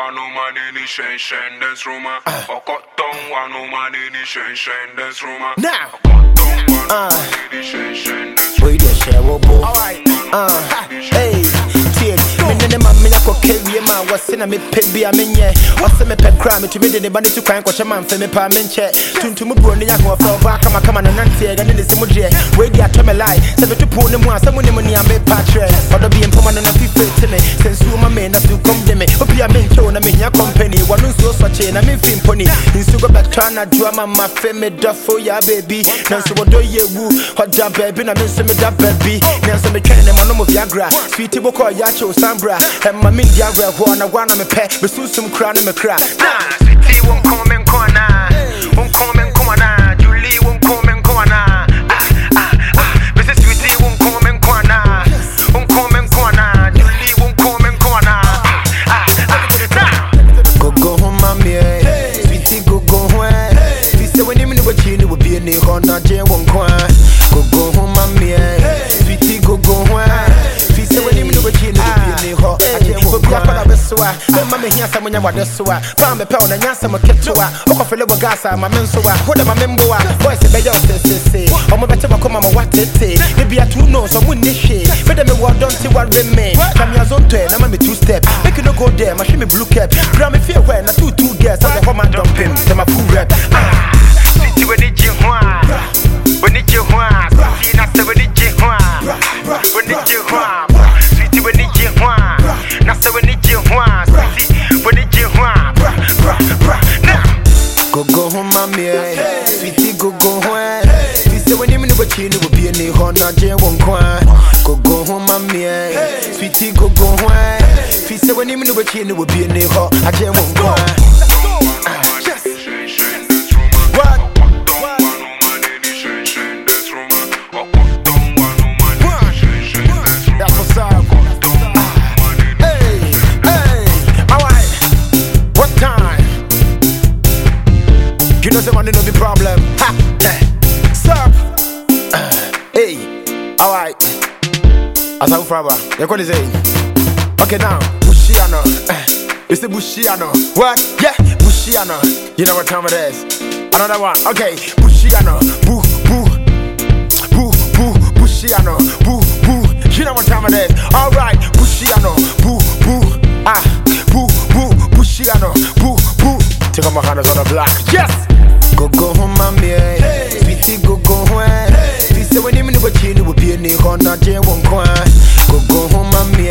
wanoma nini shen shen dance roma. Okotong wanoma nini shen shen dance roma. Now. Uh. wanoma nini shen shen dance Wait there, share what boy. Alright. Uh, hey, tears. Me ne ma me yakɔ kawie ma wɔse na mepɛ bi a menyɛ ɔsɛ mepɛ kora metumi de ne ba no tu kwan kɔhyɛ ma mfɛ mepa menkyɛ tuntum buro ne yako ɔfrɛ ɔba kamakama na nanteɛ ɛgane ne sɛ mu deɛ weidi atɔ me lae sɛ meto poo no mu a sɛ mu ne mu nea mepa kyerɛ ɔdɔ bi mpɔma no na fife te me sɛ ma me na so kɔm de me obi a menkyɛw na mehia company wɔno nsuo sɔkye na memfi mpɔni nsu go bɛtɔ anadwoa ma mafe me dɔfo ya baabi nanso wɔdɔ yɛ wu ɔda baabi na me nso meda baabi nanso metwɛn ne ma no mo viagra. Sweeti bokɔ yakyew sambra. Me ndi awerɛhoɔ na woa na mepɛ mesunsum kora ne mekra na sweeti wo nkɔn me nkɔn anaa mami eh. Sweetie gogo ho eh. Fi sɛ w'anim ne w'akyi ne w'obie ne hɔ na gye wo nkwa Gogo ho mami eh. Sweetie Paa mepɛ mo ketewa Wokɔfele wɔ gas a ma me nso a Wode ma me mboa Boys bɛyɛ wo sesese Ɔmo bɛte wakoma ma watete Ne bia two step. No go me blue cap. Na two two girls Sɛ hɔ Sɛ ma rap w'ani gye ho a Sweetie gogo ho eh Fi sɛ w'anim ne w'akyi ne w'obie ne hɔ na gye wo nkwa Gogo ho mami eh Sweetie gogo ho eh Fi sɛ w'anim ne w'akyi ne w'obie ne hɔ agye wo nkwa shen You know, say money no be problem. Ha, eh. Sup? Uh, hey, alright. As I'm from, you is it? Okay, now, Bushiano. It's the Bushiano. What? Yeah, Bushiano. You know what time it is? Another one. Okay, Bushiano. Boo, boo. Boo, boo, Bushiano. Boo, boo. You know what time it is? Alright, Bushiano. Boo, boo. Ah, boo, boo, Bushiano. Boo, boo. Take off my hands on the block. Yes! Go go home, mommy. Sweetie, go go home. eh. Fi sɛ w'anim ne w'akyi ne w'obie ne hɔ na gye wo nkwa Go go home, mommy.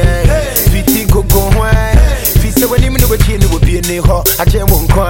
Sweetie, go go home. eh. Fi sɛ w'anim ne w'akyi ne w'obie ne hɔ agye wo nkwa